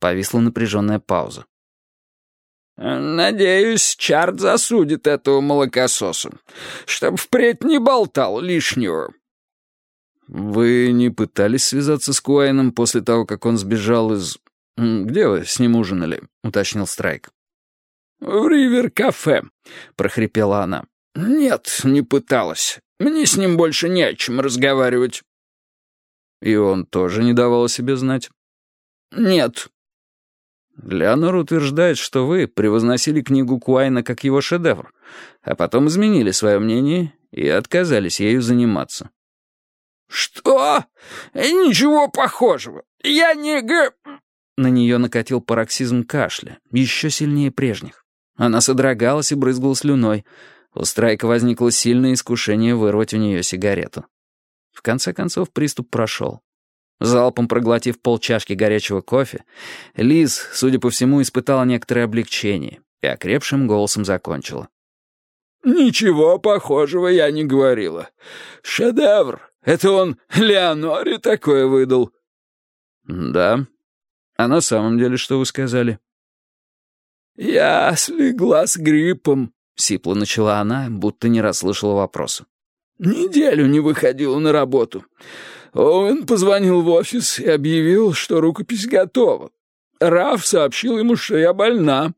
Повисла напряженная пауза. «Надеюсь, Чарт засудит этого молокососа, чтоб впредь не болтал лишнего». «Вы не пытались связаться с Куайном после того, как он сбежал из... Где вы с ним ужинали?» — уточнил Страйк. «В Ривер-кафе», — прохрипела она. «Нет, не пыталась. Мне с ним больше не о чем разговаривать». «И он тоже не давал о себе знать?» «Нет». Леонор утверждает, что вы превозносили книгу Куайна как его шедевр, а потом изменили свое мнение и отказались ею заниматься. «Что? Ничего похожего. Я не г...» На нее накатил пароксизм кашля, еще сильнее прежних. Она содрогалась и брызгала слюной. У Страйка возникло сильное искушение вырвать у нее сигарету. В конце концов приступ прошел. Залпом проглотив полчашки горячего кофе, Лиз, судя по всему, испытала некоторое облегчение и окрепшим голосом закончила. «Ничего похожего я не говорила. Шедевр. Это он Леоноре такое выдал». «Да. А на самом деле что вы сказали?» «Я слегла с гриппом», — сипло начала она, будто не расслышала вопроса. «Неделю не выходила на работу. Оуэн позвонил в офис и объявил, что рукопись готова. Раф сообщил ему, что я больна.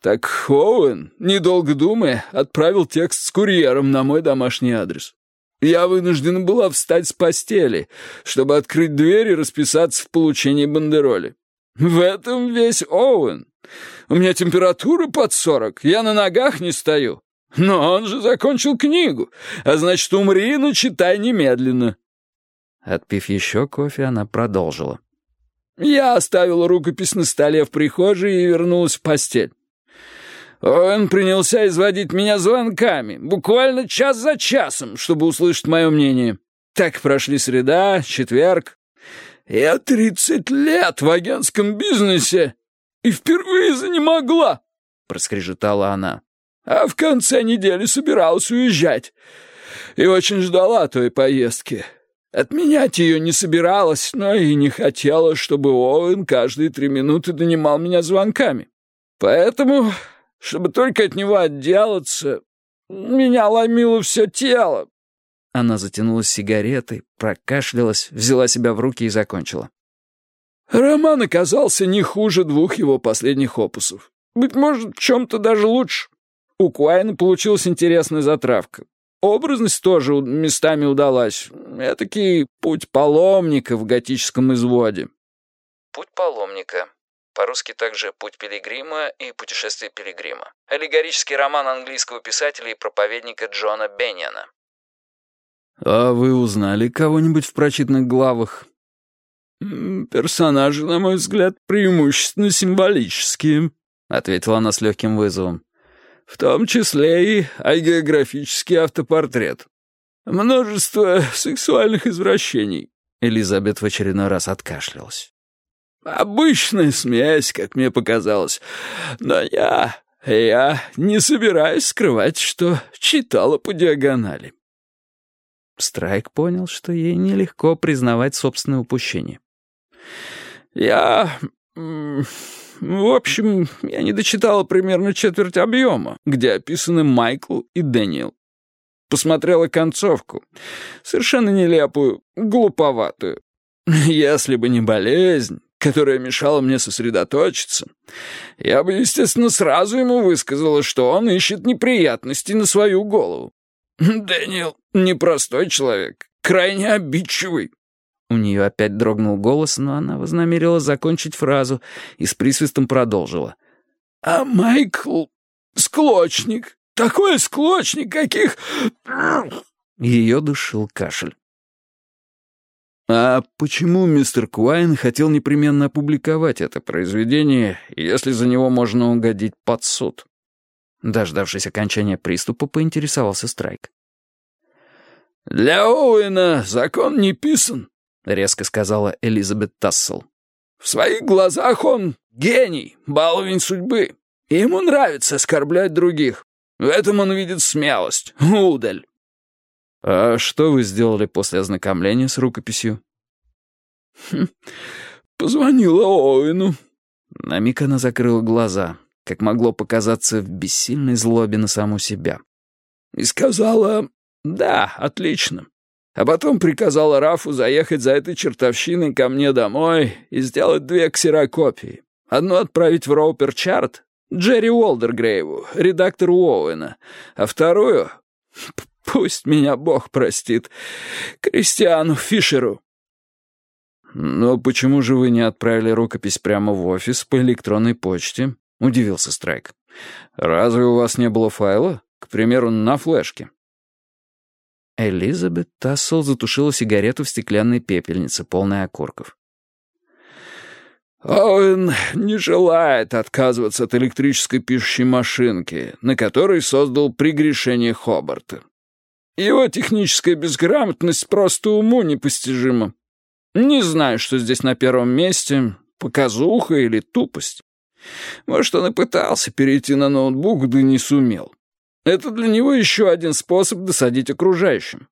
Так Оуэн, недолго думая, отправил текст с курьером на мой домашний адрес. Я вынуждена была встать с постели, чтобы открыть дверь и расписаться в получении бандероли. В этом весь Оуэн. У меня температура под сорок, я на ногах не стою. Но он же закончил книгу, а значит, умри, но читай немедленно. Отпив еще кофе, она продолжила. Я оставила рукопись на столе в прихожей и вернулась в постель. Он принялся изводить меня звонками, буквально час за часом, чтобы услышать мое мнение. Так прошли среда, четверг. Я тридцать лет в агентском бизнесе и впервые занемогла, — проскрежетала она. А в конце недели собиралась уезжать и очень ждала той поездки. Отменять ее не собиралась, но и не хотела, чтобы Оуэн каждые три минуты донимал меня звонками. Поэтому, чтобы только от него отделаться, меня ломило все тело. Она затянулась сигаретой, прокашлялась, взяла себя в руки и закончила. Роман оказался не хуже двух его последних опусов. Быть может, в чем-то даже лучше. У Куайна получилась интересная затравка. Образность тоже местами удалась. Этакий путь паломника в готическом изводе. Путь паломника. По-русски также «Путь пилигрима» и «Путешествие пилигрима». Аллегорический роман английского писателя и проповедника Джона Бенниана. «А вы узнали кого-нибудь в прочитанных главах?» «Персонажи, на мой взгляд, преимущественно символические», — ответила она с легким вызовом в том числе и агеографический автопортрет. Множество сексуальных извращений». Элизабет в очередной раз откашлялась. «Обычная смесь, как мне показалось. Но я... я не собираюсь скрывать, что читала по диагонали». Страйк понял, что ей нелегко признавать собственное упущение. «Я... В общем, я не дочитала примерно четверть объема, где описаны Майкл и Дэниел. Посмотрела концовку. Совершенно нелепую, глуповатую. Если бы не болезнь, которая мешала мне сосредоточиться, я бы, естественно, сразу ему высказала, что он ищет неприятности на свою голову. Дэниел непростой человек, крайне обидчивый. У нее опять дрогнул голос, но она вознамерила закончить фразу и с присвистом продолжила. «А Майкл — склочник. Такой склочник, каких...» Ее душил кашель. «А почему мистер Куайн хотел непременно опубликовать это произведение, если за него можно угодить под суд?» Дождавшись окончания приступа, поинтересовался Страйк. «Для Оуэна закон не писан. — резко сказала Элизабет Тассел. «В своих глазах он гений, баловень судьбы. ему нравится оскорблять других. В этом он видит смелость, удаль». «А что вы сделали после ознакомления с рукописью?» хм, «Позвонила Оуэну. На миг она закрыла глаза, как могло показаться в бессильной злобе на саму себя. И сказала «Да, отлично». А потом приказала Рафу заехать за этой чертовщиной ко мне домой и сделать две ксерокопии. Одну отправить в Роупер-Чарт, Джерри Уолдергрейву, редактору Оуэна, а вторую, пусть меня Бог простит, Кристиану Фишеру. «Но почему же вы не отправили рукопись прямо в офис по электронной почте?» — удивился Страйк. «Разве у вас не было файла? К примеру, на флешке?» Элизабет Тассел затушила сигарету в стеклянной пепельнице, полной окурков. «Оуэн не желает отказываться от электрической пишущей машинки, на которой создал прегрешение Хобарта. Его техническая безграмотность просто уму непостижима. Не знаю, что здесь на первом месте, показуха или тупость. Может, он и пытался перейти на ноутбук, да не сумел. Это для него еще один способ досадить окружающим.